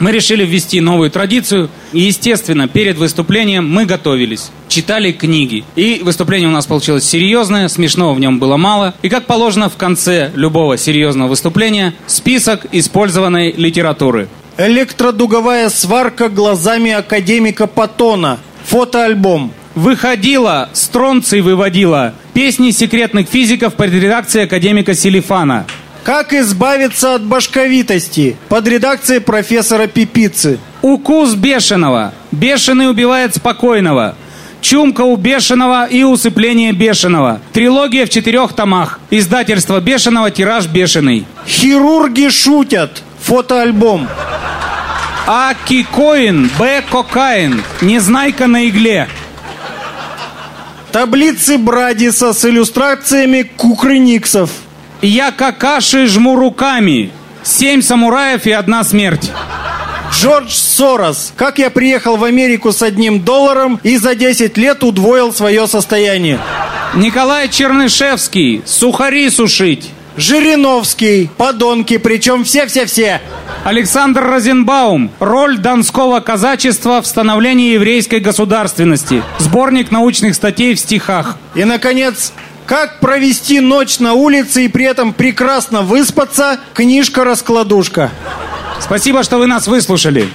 Мы решили ввести новую традицию. И, естественно, перед выступлением мы готовились. Читали книги. И выступление у нас получилось серьезное, смешного в нем было мало. И, как положено, в конце любого серьезного выступления список использованной литературы. Электродуговая сварка глазами академика Патона. Фотоальбом. Выходила, стронций выводила. Песни секретных физиков под редакцией академика Селифана. Как избавиться от башковитости? Под редакцией профессора Пипицы. Укус бешеного. Бешеный убивает спокойного. Чумка у бешеного и усыпление бешеного. Трилогия в четырех томах. Издательство бешеного, тираж бешеный. Хирурги шутят. Фотоальбом. А кикоин, Б кокаин. Незнайка на игле. Таблицы Брадиса с иллюстрациями кукрыниксов. Я какаши жму руками. Семь самураев и одна смерть. Джордж Сорос. Как я приехал в Америку с одним долларом и за 10 лет удвоил свое состояние. Николай Чернышевский. Сухари сушить. Жириновский. Подонки, причем все-все-все. Александр Розенбаум. Роль донского казачества в становлении еврейской государственности. Сборник научных статей в стихах. И, наконец, как провести ночь на улице и при этом прекрасно выспаться? Книжка-раскладушка. Спасибо, что вы нас выслушали.